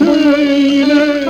Neymiş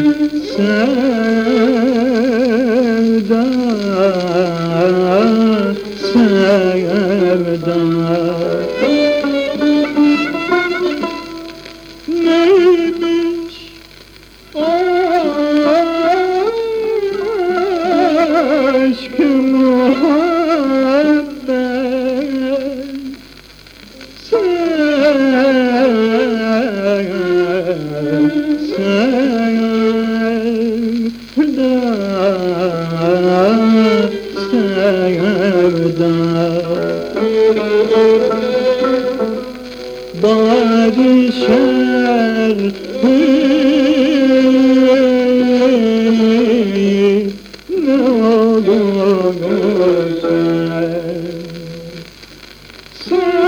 sevda sevda Neymiş aşk muhabbet Şerhi ne olur Neymiş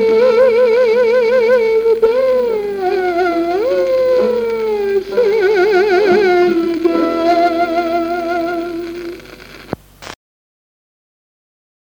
Música